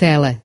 tela.